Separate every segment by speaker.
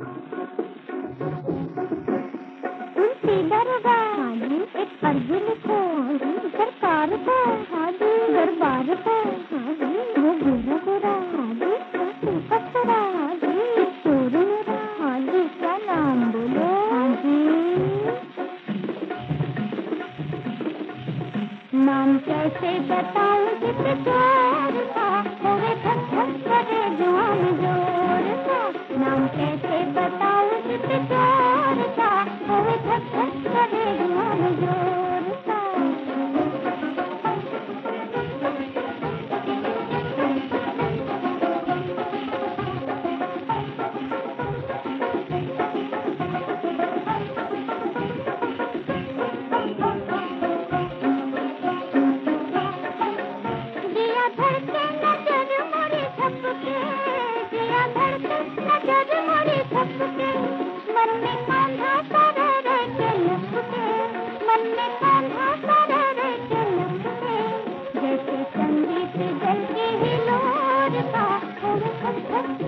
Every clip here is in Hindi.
Speaker 1: उल्टी दरगाह एक अर्जी लिखो सरकार को दरबार को वो बुरा बुरा पत्थरा चोर मेरा हाजी क्या नाम बोलो? नाम कैसे बताऊँ कितने चोर था?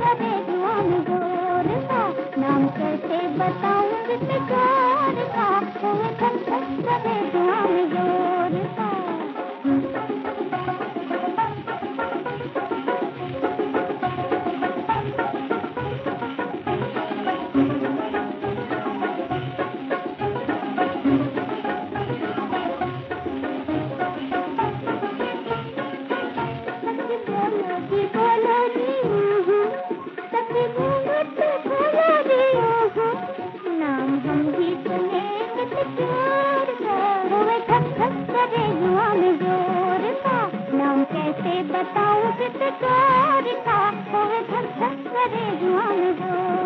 Speaker 1: करे जुआन नाम कैसे बताऊँ नाम हम भी सुने कित चोर का करे जुआन ज़ोर का। नाम कैसे बताऊँ तो चोर का होवे धक धक करे जुआन ज़ोर